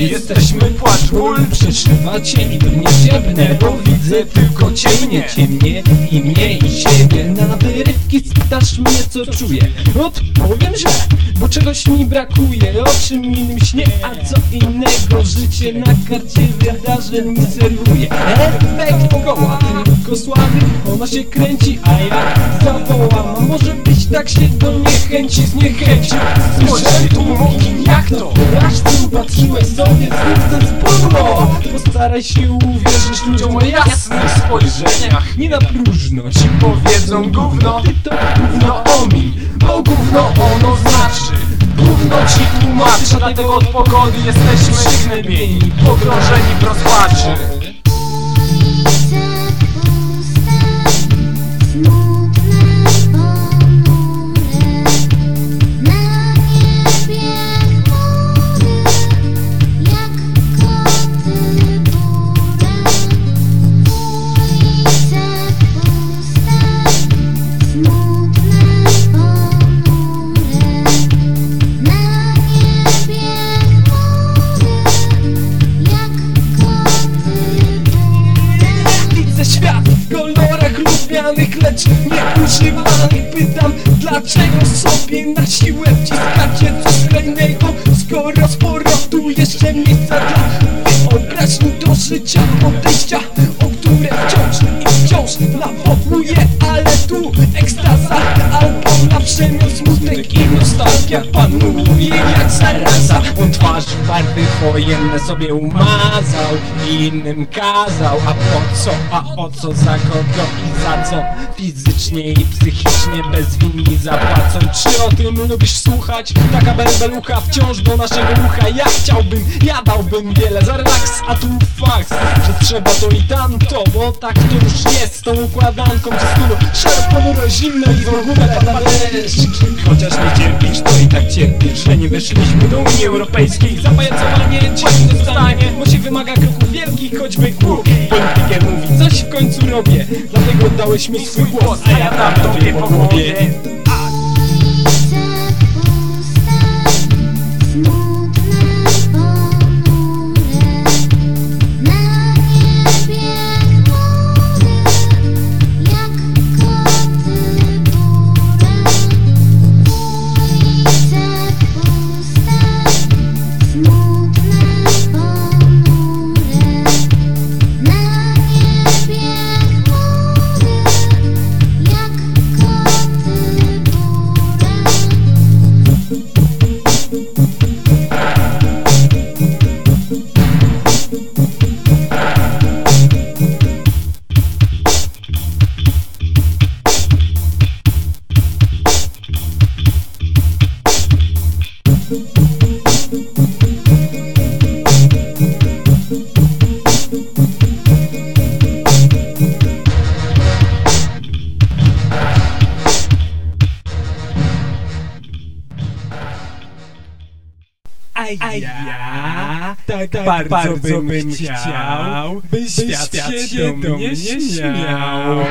Jesteśmy płacz ból Przeszywa cień to nieciemne Bo widzę tylko ciemnie Ciemnie i mnie i siebie. Na wyrywki spytasz mnie co czuję. Odpowiem, że Bo czegoś mi brakuje. O czym innym śnie, a co innego Życie na karcie wydarzeń mi serwuje. Efekt koła Tylko słaby, ona się kręci A ja zawołam. Może być tak się do niechęci Zniechęcił Spojrzeli tu mówi patrzyłeś sobie znów ten sporo Postaraj się uwierzyć ludziom o Jasnych spojrzeniach Nie na próżność. Powiedzą gówno Ty to Gówno omi Bo gówno ono znaczy. Gówno ci tłumaczy Dlatego od pogody jesteśmy przygnębieni Pogrążeni w rozpaczy lubianych, lecz nieużywanych Pytam, dlaczego sobie na siłę wciskacie coś fajnego Skoro sporo tu jeszcze miejsca dla wyobraźni do życia Podejścia, o które wciąż i wciąż nawołuje nostalgia panuje jak zaraza On twarzy barwy wojenne sobie umazał i innym kazał. A po co, a o co za kogo i za co? Fizycznie i psychicznie bez winy zapłacą. Czy o tym lubisz słuchać? Taka belbelucha wciąż do naszego ucha. Ja chciałbym, ja dałbym wiele za relaks A tu fakt, że trzeba to i tamto Bo tak to już jest z tą układanką stylu. Szaro, ponuro, i w ogóle Chociaż nie cierpisz, to i tak cierpisz Że nie weszliśmy do Unii Europejskiej. Zapajacowanie cię dostanie Bo się wymaga kroków wielkich, choćby głów Politykiem mówi, coś w końcu robię Dlatego oddałeś mi swój głos A ja dam tobie po głowie A ja? tak, tak bardzo, bym chciał, by świat, się do mnie śmiał.